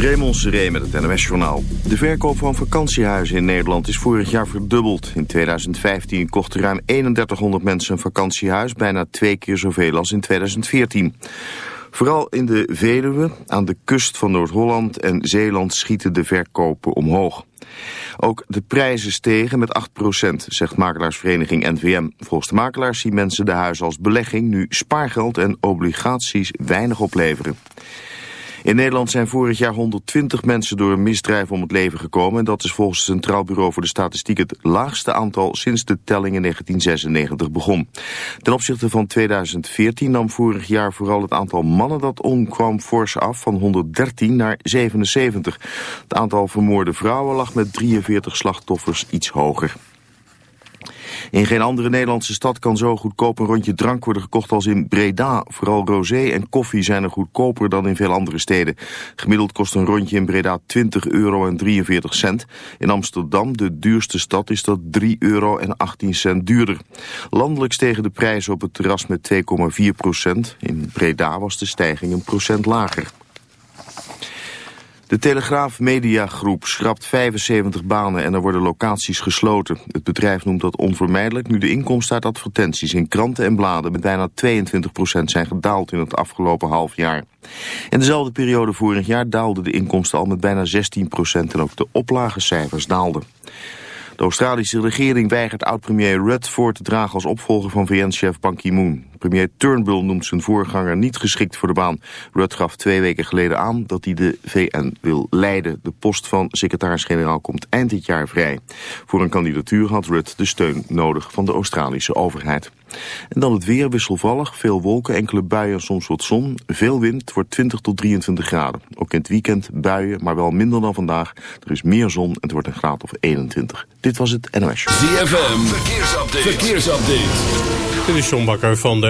Raymond Seré met het NOS-journaal. De verkoop van vakantiehuizen in Nederland is vorig jaar verdubbeld. In 2015 kochten ruim 3100 mensen een vakantiehuis, bijna twee keer zoveel als in 2014. Vooral in de Veluwe, aan de kust van Noord-Holland en Zeeland schieten de verkopen omhoog. Ook de prijzen stegen met 8%, zegt makelaarsvereniging NVM. Volgens de makelaars zien mensen de huizen als belegging nu spaargeld en obligaties weinig opleveren. In Nederland zijn vorig jaar 120 mensen door een misdrijf om het leven gekomen. En dat is volgens het Centraal Bureau voor de Statistiek het laagste aantal sinds de telling in 1996 begon. Ten opzichte van 2014 nam vorig jaar vooral het aantal mannen dat omkwam fors af van 113 naar 77. Het aantal vermoorde vrouwen lag met 43 slachtoffers iets hoger. In geen andere Nederlandse stad kan zo goedkoop een rondje drank worden gekocht als in Breda. Vooral rosé en koffie zijn er goedkoper dan in veel andere steden. Gemiddeld kost een rondje in Breda 20 euro en 43 cent. In Amsterdam, de duurste stad, is dat 3 euro en 18 cent duurder. Landelijk stegen de prijzen op het terras met 2,4 procent. In Breda was de stijging een procent lager. De Telegraaf Mediagroep schrapt 75 banen en er worden locaties gesloten. Het bedrijf noemt dat onvermijdelijk nu de inkomsten uit advertenties in kranten en bladen met bijna 22% zijn gedaald in het afgelopen half jaar. In dezelfde periode vorig jaar daalden de inkomsten al met bijna 16% en ook de oplagecijfers daalden. De Australische regering weigert oud-premier Rudd voor te dragen als opvolger van VN-chef Ban Ki-moon. Premier Turnbull noemt zijn voorganger niet geschikt voor de baan. Rudd gaf twee weken geleden aan dat hij de VN wil leiden. De post van secretaris-generaal komt eind dit jaar vrij. Voor een kandidatuur had Rudd de steun nodig van de Australische overheid. En dan het weer wisselvallig, veel wolken, enkele buien soms wat zon. Veel wind, wordt 20 tot 23 graden. Ook in het weekend buien, maar wel minder dan vandaag. Er is meer zon en het wordt een graad of 21. Dit was het NOS. ZFM, verkeersupdate. verkeersupdate. Dit is John Bakker van de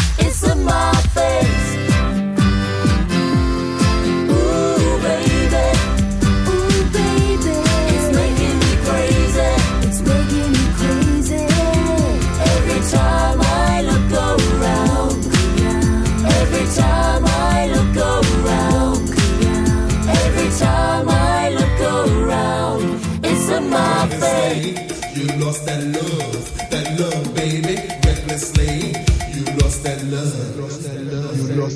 Los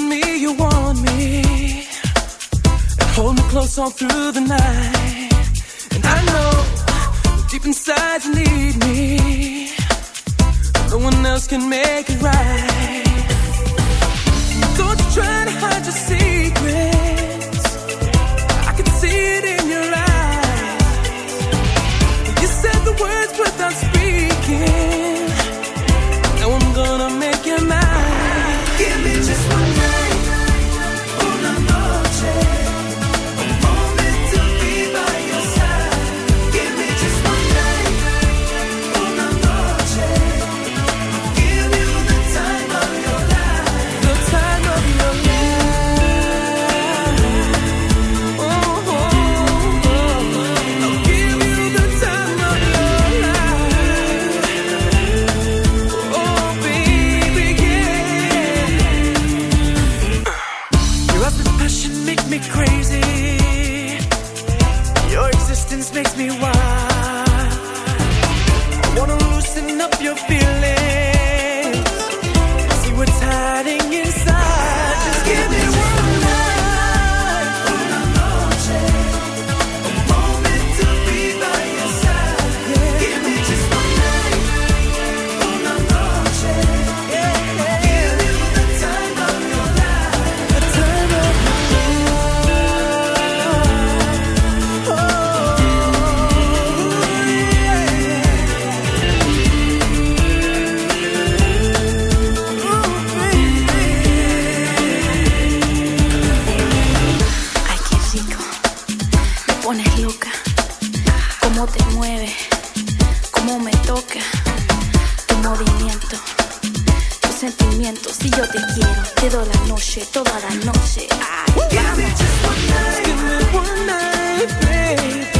telling me you want me and hold me close all through the night. And I know deep inside you need me. No one else can make it right. toca tu movimiento, tus sentimientos. Si yo te quiero, te doy la noche, toda la noche. Ay, give me just one night, give me one night, baby.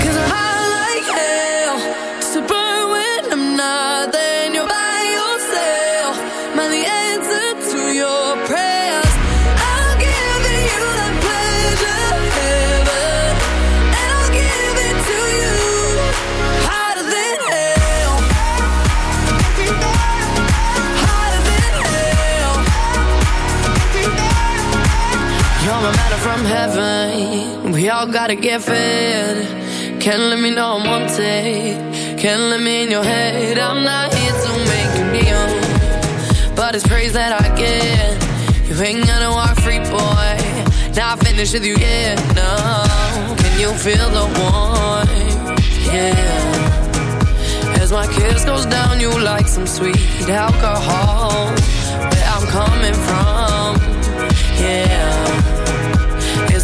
From heaven. We all gotta get fed. Can't let me know I'm wanted. Can't let me in your head. I'm not here to make you kneel. But it's praise that I get. You ain't gonna walk free, boy. Not finished with you yet, no. Can you feel the warmth? Yeah. As my kiss goes down, you like some sweet alcohol. Where I'm coming from, yeah.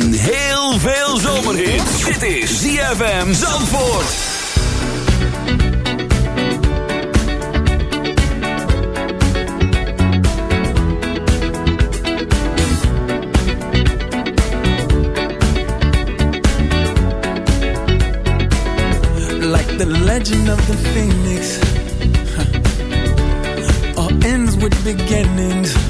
en heel veel zomerhits. Dit is ZFM Zandvoort. Like the legend of the phoenix huh. All ends with beginnings